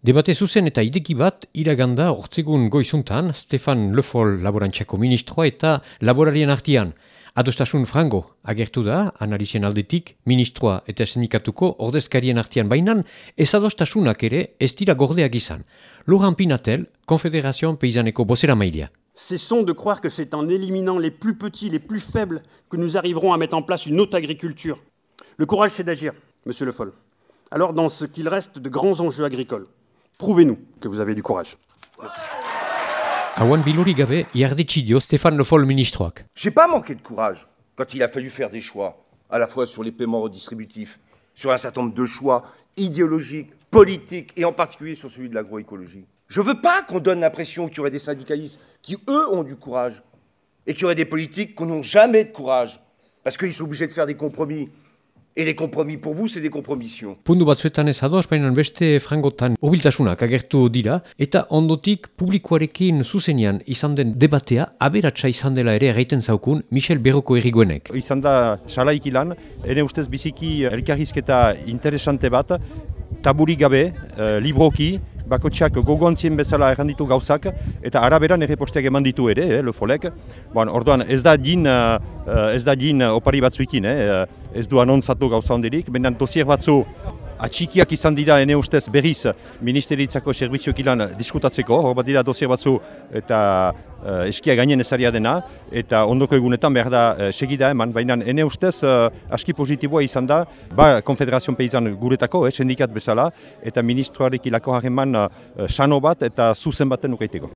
Debate zuzen eta ideki bat iraganda hortzegun goizuntan Stefan Lefol laborantxako ministroa eta laborarien artian. Adostasun frango agertu da, analizien aldetik, ministroa eta sindikatuko ordezkarien artian bainan, ez adostasunak ere ez dira gordeak izan. Laurent Pinatel, Confédération Paysaneko bozera mailia. Cessons de croire que c'est en éliminant les plus petits, les plus faibles, que nous arriverons à mettre en place une autre agriculture. Le courage, c'est d'agir, monsieur Le Foll. Alors, dans ce qu'il reste de grands enjeux agricoles, Prouvez-nous que vous avez du courage. Awan biluri gabe, iardetxidio Stéphane Le Foll ministroak. J'ai pas manqué de courage quand il a fallu faire des choix, à la fois sur les paiements redistributifs, sur un certain nombre de choix idéologiques, politiques, et en particulier sur celui de l'agroécologie. Je veux pas qu'on donne l'impression qu'il y aurait des syndicalistes qui, eux, ont du courage, et qu'il y aurait des politiques qui n'ont jamais de courage, parce qu'ils sont obligés de faire des compromis. Et les compromis pour vous, c'est des compromissions. Pundu batzuetan ez ados, baina beste frangotan ubiltasunak agertu dira, eta ondotik publikoarekin zuzenean izan den debatea, aberatsa izan dela ere egiten zaukun Michel Berroko erriguenek. Izan da salaik ilan, ere ustez biziki elkarrizketa interesante bat, taburik gabe, uh, libroki, bakotxak gogoantzien bezala erranditu gauzak, eta araberan erreposteak eman ditu ere, eh, lefolek. Bon, orduan, ez da din, uh, ez da din opari batzuekin, eh, ez du anontzatu gauza hondirik, benen dosier batzu atxikiak izan dira ene ustez berriz ministeritzako servizioak ilan diskutatzeko, hor bat dira dosier batzu eta uh, eskia gainen ezaria dena, eta ondoko egunetan behar da uh, segida eman, baina ene ustez uh, aski positiboa izan da, ba Konfederazion Peizan guretako, eh, sendikat bezala, eta ministroarek ilako harreman uh, sano bat eta zuzen baten ukaiteko.